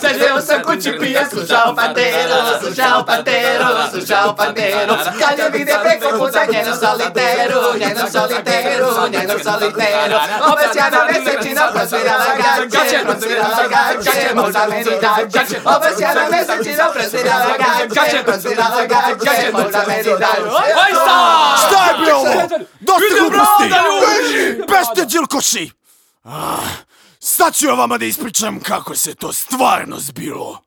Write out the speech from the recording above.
Seja seu cutipia, suja o pandeiro, suja o pandeiro, suja o pandeiro. Cada vida é confusa, nheno soliteiro, nheno soliteiro, nheno soliteiro. Oficiana me sentindo prospera la gache, prospera la gache, molta veridade. Oficiana me sentindo prospera la gache, prospera Dosta gluposti! Beste džilkoši! Ah, Sad ću ja vama da ispričam kako se to stvarno zbilo.